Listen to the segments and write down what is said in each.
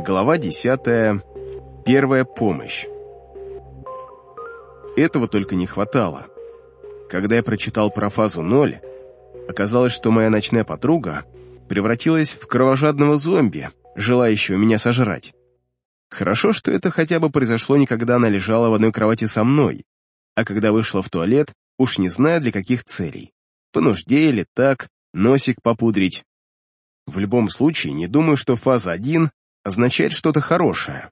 Глава 10. Первая помощь. Этого только не хватало. Когда я прочитал про фазу 0, оказалось, что моя ночная подруга превратилась в кровожадного зомби, желающего меня сожрать. Хорошо, что это хотя бы произошло не когда она лежала в одной кровати со мной, а когда вышла в туалет, уж не зная для каких целей. По нужде или так, носик попудрить. В любом случае, не думаю, что фаза 1 означает что-то хорошее.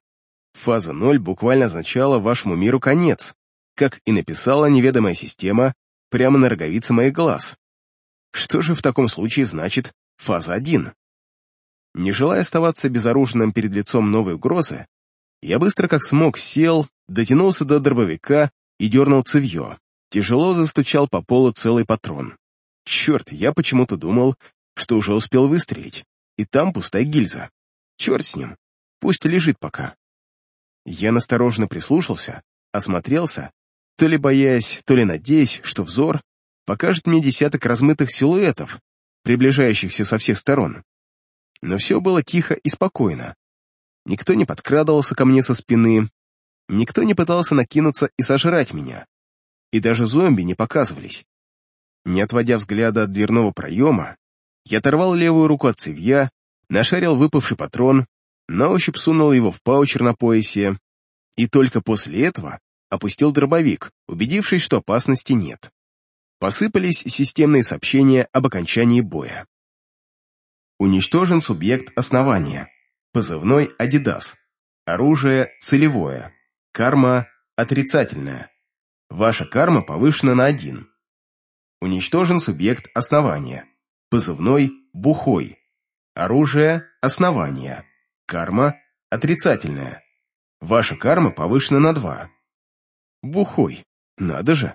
Фаза 0 буквально означала вашему миру конец, как и написала неведомая система прямо на роговице моих глаз. Что же в таком случае значит фаза 1? Не желая оставаться безоружным перед лицом новой угрозы, я быстро как смог сел, дотянулся до дробовика и дернул цевье. Тяжело застучал по полу целый патрон. Черт, я почему-то думал, что уже успел выстрелить, и там пустая гильза. Черт с ним, пусть лежит пока. Я настороженно прислушался, осмотрелся, то ли боясь, то ли надеясь, что взор покажет мне десяток размытых силуэтов, приближающихся со всех сторон. Но все было тихо и спокойно. Никто не подкрадывался ко мне со спины, никто не пытался накинуться и сожрать меня. И даже зомби не показывались. Не отводя взгляда от дверного проема, я оторвал левую руку от цевья нашарил выпавший патрон, на ощупь сунул его в паучер на поясе и только после этого опустил дробовик, убедившись, что опасности нет. Посыпались системные сообщения об окончании боя. Уничтожен субъект основания. Позывной «Адидас». Оружие целевое. Карма отрицательная. Ваша карма повышена на один. Уничтожен субъект основания. Позывной «Бухой». Оружие – основание. Карма – отрицательная. Ваша карма повышена на два. Бухой. Надо же.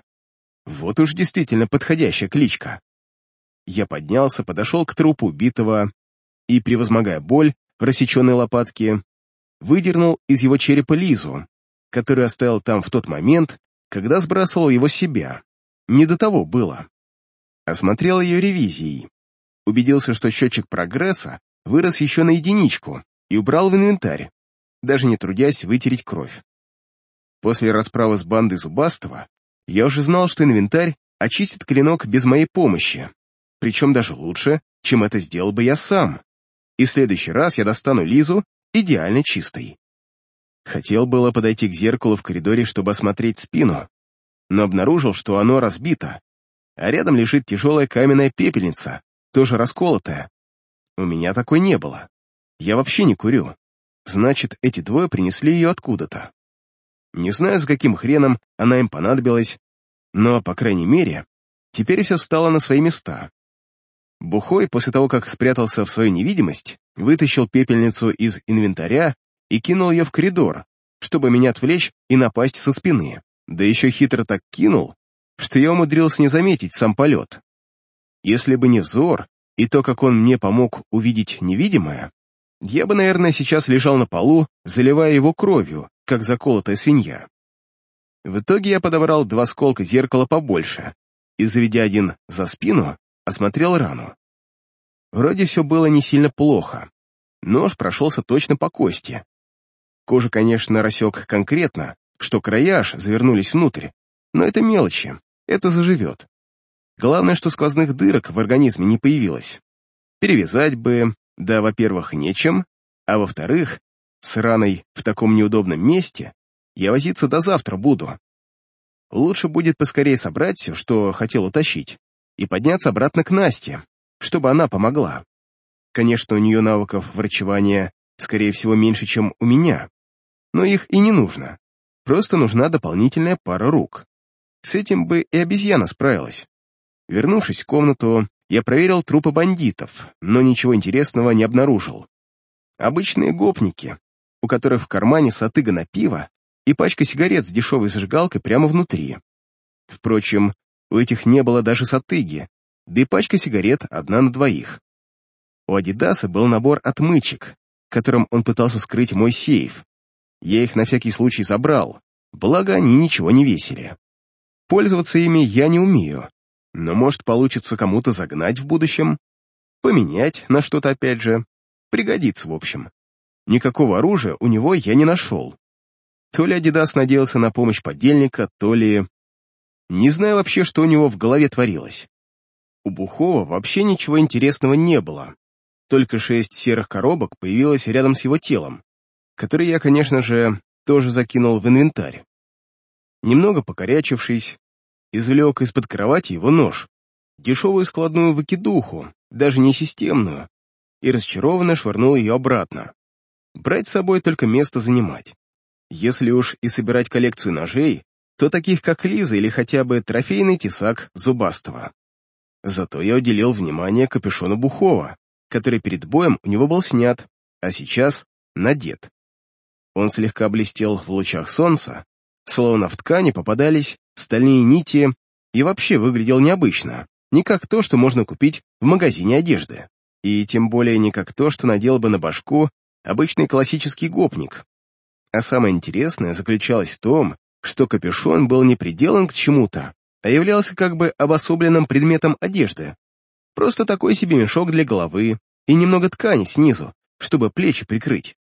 Вот уж действительно подходящая кличка. Я поднялся, подошел к трупу убитого и, превозмогая боль в рассеченной лопатке, выдернул из его черепа Лизу, которую оставил там в тот момент, когда сбрасывал его с себя. Не до того было. Осмотрел ее ревизией убедился, что счетчик прогресса вырос еще на единичку и убрал в инвентарь, даже не трудясь вытереть кровь. После расправы с бандой Зубастого я уже знал, что инвентарь очистит клинок без моей помощи, причем даже лучше, чем это сделал бы я сам. И в следующий раз я достану Лизу идеально чистой. Хотел было подойти к зеркалу в коридоре, чтобы осмотреть спину, но обнаружил, что оно разбито, а рядом лежит тяжелая каменная пепельница, тоже расколотая. У меня такой не было. Я вообще не курю. Значит, эти двое принесли ее откуда-то. Не знаю, за каким хреном она им понадобилась, но, по крайней мере, теперь все стало на свои места. Бухой, после того, как спрятался в свою невидимость, вытащил пепельницу из инвентаря и кинул ее в коридор, чтобы меня отвлечь и напасть со спины. Да еще хитро так кинул, что я умудрился не заметить сам полет. Если бы не взор и то, как он мне помог увидеть невидимое, я бы, наверное, сейчас лежал на полу, заливая его кровью, как заколотая свинья. В итоге я подобрал два сколка зеркала побольше и, заведя один за спину, осмотрел рану. Вроде все было не сильно плохо. Нож прошелся точно по кости. Кожа, конечно, рассек конкретно, что края аж завернулись внутрь, но это мелочи, это заживет. Главное, что сквозных дырок в организме не появилось. Перевязать бы, да, во-первых, нечем, а во-вторых, с раной в таком неудобном месте я возиться до завтра буду. Лучше будет поскорее собрать все, что хотел утащить, и подняться обратно к Насте, чтобы она помогла. Конечно, у нее навыков врачевания, скорее всего, меньше, чем у меня, но их и не нужно. Просто нужна дополнительная пара рук. С этим бы и обезьяна справилась. Вернувшись в комнату, я проверил трупы бандитов, но ничего интересного не обнаружил. Обычные гопники, у которых в кармане сатыга на пиво и пачка сигарет с дешевой зажигалкой прямо внутри. Впрочем, у этих не было даже сатыги, да и пачка сигарет одна на двоих. У Адидаса был набор отмычек, которым он пытался скрыть мой сейф. Я их на всякий случай забрал, благо они ничего не весили. Пользоваться ими я не умею, но, может, получится кому-то загнать в будущем, поменять на что-то опять же, пригодится в общем. никакого оружия у него я не нашел. То ли Адидас надеялся на помощь подельника, то ли... Не знаю вообще, что у него в голове творилось. У Бухова вообще ничего интересного не было. Только шесть серых коробок появилось рядом с его телом, которые я, конечно же, тоже закинул в инвентарь. Немного покорячившись, извлек из-под кровати его нож, дешевую складную выкидуху, даже не системную, и разочарованно швырнул ее обратно. Брать с собой только место занимать. Если уж и собирать коллекцию ножей, то таких как Лиза или хотя бы трофейный тесак Зубастого. Зато я уделил внимание капюшону Бухова, который перед боем у него был снят, а сейчас надет. Он слегка блестел в лучах солнца, словно в ткани попадались стальные нити и вообще выглядел необычно, не как то, что можно купить в магазине одежды, и тем более не как то, что надел бы на башку обычный классический гопник. А самое интересное заключалось в том, что капюшон был не приделан к чему-то, а являлся как бы обособленным предметом одежды. Просто такой себе мешок для головы и немного ткани снизу, чтобы плечи прикрыть.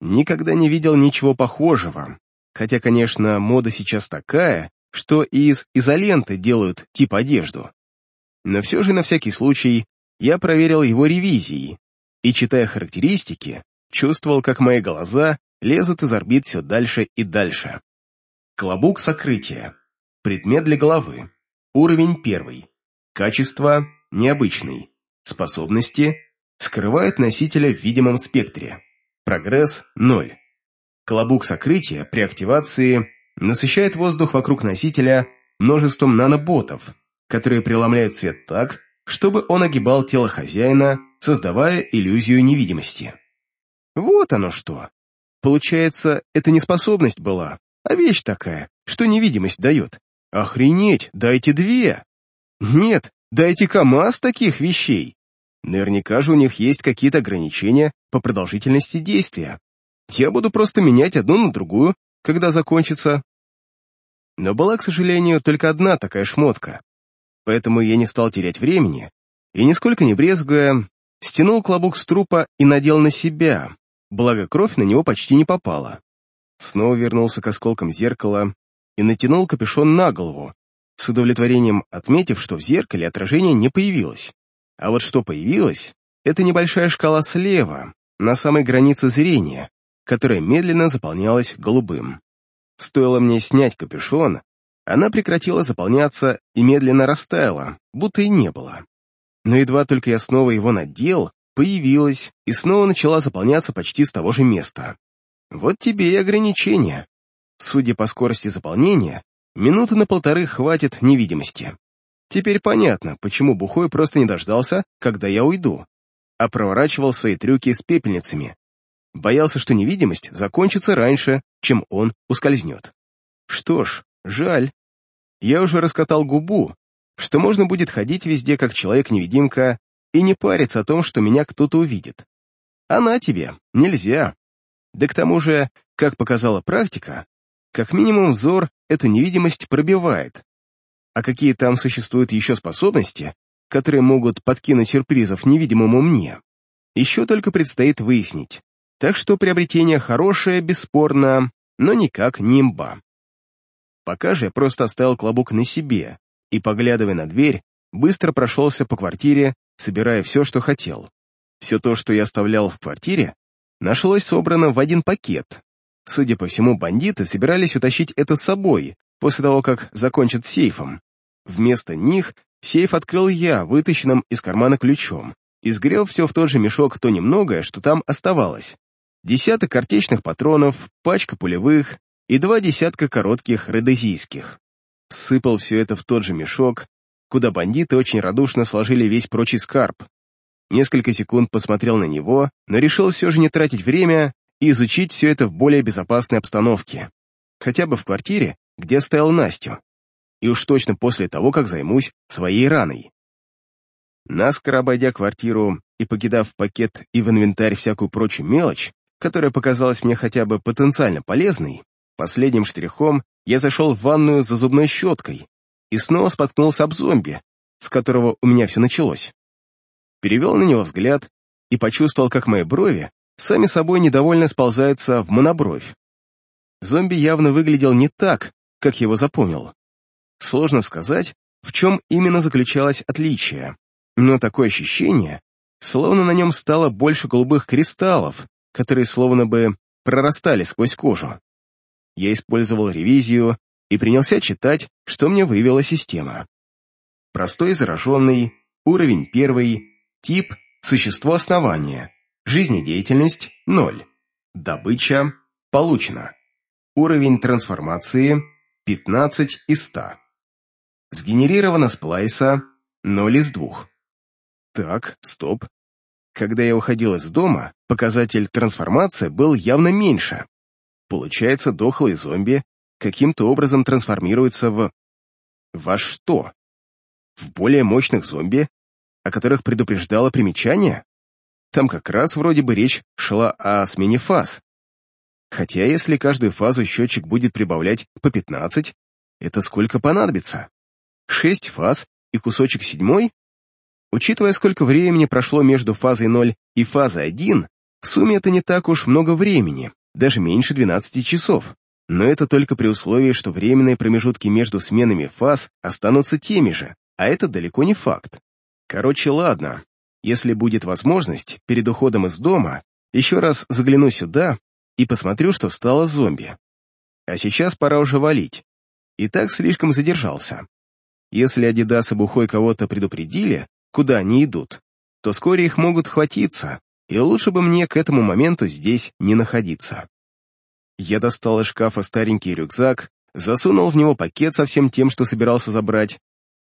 Никогда не видел ничего похожего, хотя, конечно, мода сейчас такая, что и из изоленты делают тип одежду. Но все же на всякий случай я проверил его ревизией и, читая характеристики, чувствовал, как мои глаза лезут из орбит все дальше и дальше. Клобук сокрытия. Предмет для головы. Уровень первый. Качество необычный. Способности скрывают носителя в видимом спектре. Прогресс – 0. Колобок сокрытия при активации насыщает воздух вокруг носителя множеством наноботов, которые преломляют свет так, чтобы он огибал тело хозяина, создавая иллюзию невидимости. Вот оно что. Получается, это не способность была, а вещь такая, что невидимость дает. Охренеть, дайте две. Нет, дайте КамАЗ таких вещей. Наверняка же у них есть какие-то ограничения по продолжительности действия. Я буду просто менять одну на другую, когда закончится. Но была, к сожалению, только одна такая шмотка. Поэтому я не стал терять времени и, нисколько не брезгуя, стянул клобук с трупа и надел на себя, благо кровь на него почти не попала. Снова вернулся к осколкам зеркала и натянул капюшон на голову, с удовлетворением отметив, что в зеркале отражение не появилось. А вот что появилось, это небольшая шкала слева, на самой границе зрения, которая медленно заполнялась голубым. Стоило мне снять капюшон, она прекратила заполняться и медленно растаяла, будто и не было. Но едва только я снова его надел, появилась и снова начала заполняться почти с того же места. Вот тебе и ограничения. Судя по скорости заполнения, минуты на полторы хватит невидимости. Теперь понятно, почему Бухой просто не дождался, когда я уйду, а проворачивал свои трюки с пепельницами. Боялся, что невидимость закончится раньше, чем он ускользнет. Что ж, жаль. Я уже раскатал губу, что можно будет ходить везде как человек-невидимка и не париться о том, что меня кто-то увидит. Она тебе, нельзя. Да к тому же, как показала практика, как минимум взор эту невидимость пробивает. А какие там существуют еще способности, которые могут подкинуть сюрпризов невидимому мне, еще только предстоит выяснить. Так что приобретение хорошее, бесспорно, но никак не имба. Пока же я просто оставил клобук на себе и, поглядывая на дверь, быстро прошелся по квартире, собирая все, что хотел. Все то, что я оставлял в квартире, нашлось собрано в один пакет. Судя по всему, бандиты собирались утащить это с собой, после того, как закончат сейфом. Вместо них сейф открыл я, вытащенным из кармана ключом, и сгрел все в тот же мешок то немногое, что там оставалось. Десяток картечных патронов, пачка пулевых и два десятка коротких редезийских. Сыпал все это в тот же мешок, куда бандиты очень радушно сложили весь прочий скарб, Несколько секунд посмотрел на него, но решил все же не тратить время и изучить все это в более безопасной обстановке. Хотя бы в квартире, где стоял Настю. И уж точно после того, как займусь своей раной. Наскоро обойдя квартиру и покидав пакет и в инвентарь всякую прочую мелочь, которая показалась мне хотя бы потенциально полезной, последним штрихом я зашел в ванную за зубной щеткой и снова споткнулся об зомби, с которого у меня все началось перевел на него взгляд и почувствовал, как мои брови сами собой недовольно сползаются в монобровь. Зомби явно выглядел не так, как его запомнил. Сложно сказать, в чем именно заключалось отличие, но такое ощущение, словно на нем стало больше голубых кристаллов, которые словно бы прорастали сквозь кожу. Я использовал ревизию и принялся читать, что мне вывела система. Простой зараженный, уровень первый, тип – существо основания, жизнедеятельность – 0, добыча – получена, уровень трансформации – 15 из 100. Сгенерировано сплайса 0 из 2. Так, стоп. Когда я уходил из дома, показатель трансформации был явно меньше. Получается, дохлый зомби каким-то образом трансформируется в... Во что? В более мощных зомби, о которых предупреждало примечание? Там как раз вроде бы речь шла о смене фаз. Хотя если каждую фазу счетчик будет прибавлять по 15, это сколько понадобится? Шесть фаз и кусочек седьмой? Учитывая, сколько времени прошло между фазой 0 и фазой 1, в сумме это не так уж много времени, даже меньше 12 часов. Но это только при условии, что временные промежутки между сменами фаз останутся теми же, а это далеко не факт. Короче, ладно. Если будет возможность, перед уходом из дома, еще раз загляну сюда и посмотрю, что стало зомби. А сейчас пора уже валить. И так слишком задержался. Если Адидас и Бухой кого-то предупредили, куда они идут, то вскоре их могут хватиться, и лучше бы мне к этому моменту здесь не находиться. Я достал из шкафа старенький рюкзак, засунул в него пакет со всем тем, что собирался забрать,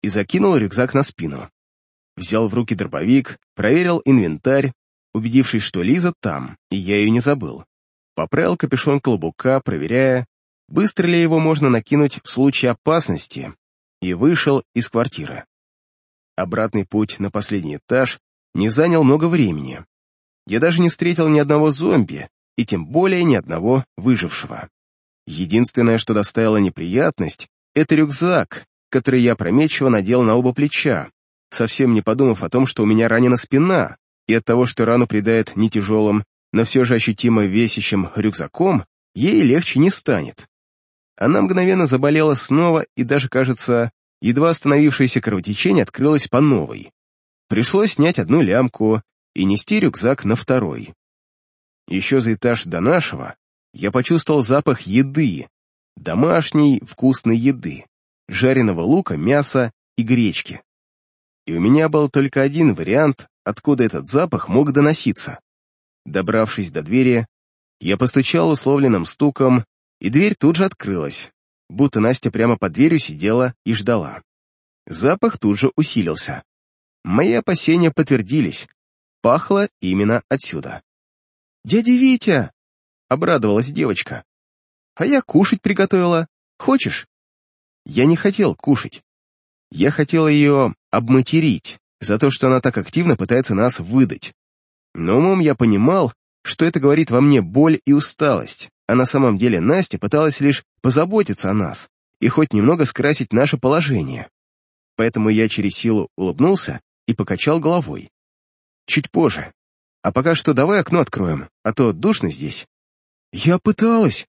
и закинул рюкзак на спину. Взял в руки дробовик, проверил инвентарь, убедившись, что Лиза там, и я ее не забыл. Поправил капюшон клубука, проверяя, быстро ли его можно накинуть в случае опасности, и вышел из квартиры. Обратный путь на последний этаж не занял много времени. Я даже не встретил ни одного зомби, и тем более ни одного выжившего. Единственное, что доставило неприятность, это рюкзак, который я промечиво надел на оба плеча, совсем не подумав о том, что у меня ранена спина, и от того, что рану придает не тяжелым, но все же ощутимо весящим рюкзаком, ей легче не станет. Она мгновенно заболела снова, и даже, кажется, едва остановившееся кровотечение открылось по новой. Пришлось снять одну лямку и нести рюкзак на второй. Еще за этаж до нашего я почувствовал запах еды, домашней вкусной еды, жареного лука, мяса и гречки. И у меня был только один вариант, откуда этот запах мог доноситься. Добравшись до двери, я постучал условленным стуком, и дверь тут же открылась, будто Настя прямо под дверью сидела и ждала. Запах тут же усилился. Мои опасения подтвердились. Пахло именно отсюда. «Дядя Витя!» — обрадовалась девочка. «А я кушать приготовила. Хочешь?» Я не хотел кушать. Я хотел ее обматерить за то, что она так активно пытается нас выдать. Но умом я понимал, что это говорит во мне боль и усталость, а на самом деле Настя пыталась лишь позаботиться о нас и хоть немного скрасить наше положение. Поэтому я через силу улыбнулся и покачал головой. Чуть позже, а пока что давай окно откроем, а то душно здесь». «Я пыталась».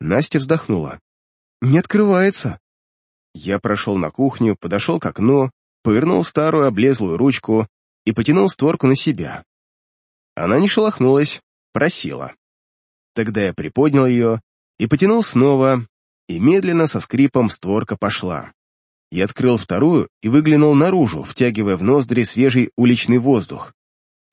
Настя вздохнула. «Не открывается». Я прошел на кухню, подошел к окну, повернул старую облезлую ручку и потянул створку на себя. Она не шелохнулась, просила. Тогда я приподнял ее и потянул снова, и медленно со скрипом створка пошла. Я открыл вторую и выглянул наружу, втягивая в ноздри свежий уличный воздух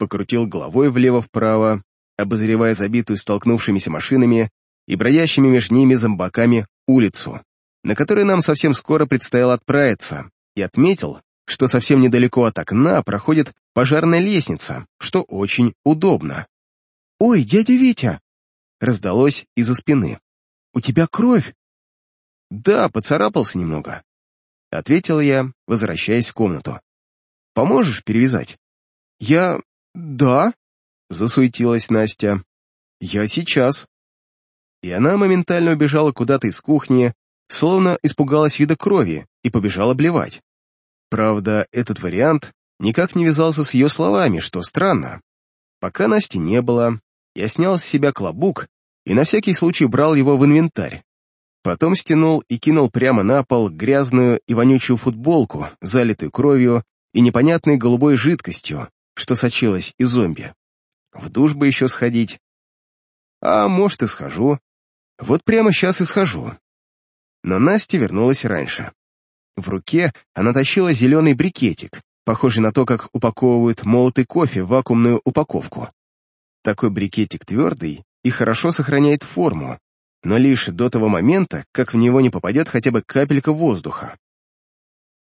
покрутил головой влево-вправо, обозревая забитую столкнувшимися машинами и бродящими между ними зомбаками улицу, на которой нам совсем скоро предстояло отправиться, и отметил, что совсем недалеко от окна проходит пожарная лестница, что очень удобно. «Ой, дядя Витя!» — раздалось из-за спины. «У тебя кровь!» «Да, поцарапался немного», — ответил я, возвращаясь в комнату. «Поможешь перевязать?» «Я... «Да», — засуетилась Настя. «Я сейчас». И она моментально убежала куда-то из кухни, словно испугалась вида крови и побежала блевать. Правда, этот вариант никак не вязался с ее словами, что странно. Пока Насти не было, я снял с себя клобук и на всякий случай брал его в инвентарь. Потом стянул и кинул прямо на пол грязную и вонючую футболку, залитую кровью и непонятной голубой жидкостью, что сочилась из зомби. В душ бы еще сходить. А может и схожу. Вот прямо сейчас и схожу. Но Настя вернулась раньше. В руке она тащила зеленый брикетик, похожий на то, как упаковывают молотый кофе в вакуумную упаковку. Такой брикетик твердый и хорошо сохраняет форму, но лишь до того момента, как в него не попадет хотя бы капелька воздуха.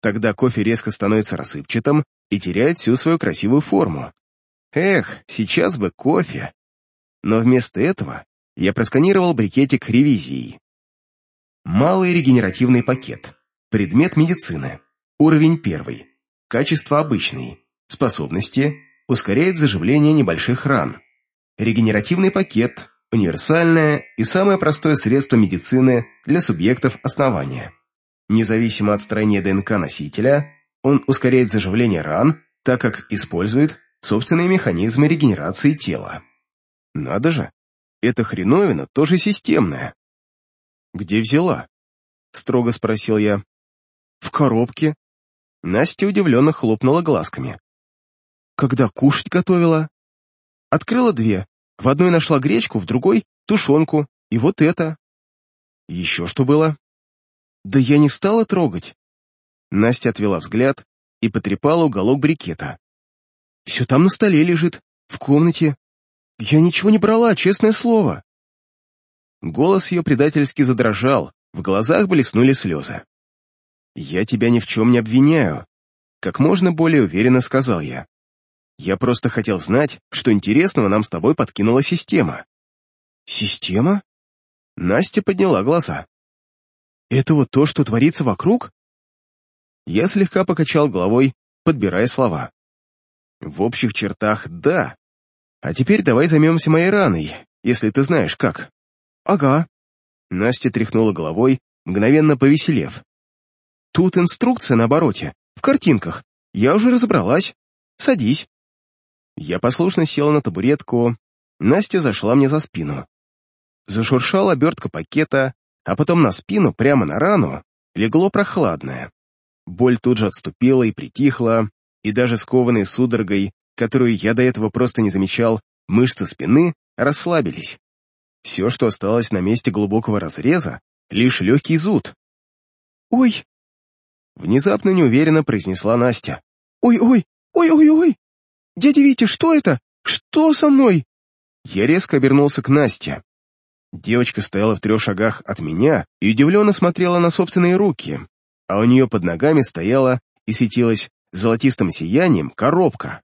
Тогда кофе резко становится рассыпчатым и теряет всю свою красивую форму. Эх, сейчас бы кофе. Но вместо этого я просканировал брикетик ревизии. Малый регенеративный пакет. Предмет медицины. Уровень первый. Качество обычный. Способности. Ускоряет заживление небольших ран. Регенеративный пакет – универсальное и самое простое средство медицины для субъектов основания. Независимо от строения ДНК носителя, он ускоряет заживление ран, так как использует собственные механизмы регенерации тела. Надо же, эта хреновина тоже системная. «Где взяла?» — строго спросил я. «В коробке». Настя удивленно хлопнула глазками. «Когда кушать готовила?» Открыла две. В одной нашла гречку, в другой — тушенку. И вот это. Еще что было? Да я не стала трогать. Настя отвела взгляд и потрепала уголок брикета. Все там на столе лежит, в комнате. Я ничего не брала, честное слово. Голос ее предательски задрожал, в глазах блеснули слезы. «Я тебя ни в чем не обвиняю», — как можно более уверенно сказал я. Я просто хотел знать, что интересного нам с тобой подкинула система». «Система?» Настя подняла глаза. «Это вот то, что творится вокруг?» Я слегка покачал головой, подбирая слова. «В общих чертах, да. А теперь давай займемся моей раной, если ты знаешь как». «Ага». Настя тряхнула головой, мгновенно повеселев. «Тут инструкция на обороте, в картинках. Я уже разобралась. Садись». Я послушно сел на табуретку, Настя зашла мне за спину. Зашуршала обертка пакета, а потом на спину, прямо на рану, легло прохладное. Боль тут же отступила и притихла, и даже скованные судорогой, которую я до этого просто не замечал, мышцы спины расслабились. Все, что осталось на месте глубокого разреза, лишь легкий зуд. «Ой!» Внезапно неуверенно произнесла Настя. «Ой-ой! Ой-ой-ой!» «Дядя Витя, что это? Что со мной?» Я резко обернулся к Насте. Девочка стояла в трех шагах от меня и удивленно смотрела на собственные руки, а у нее под ногами стояла и светилась золотистым сиянием коробка.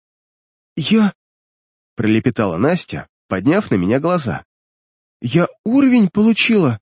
«Я...» — пролепетала Настя, подняв на меня глаза. «Я уровень получила!»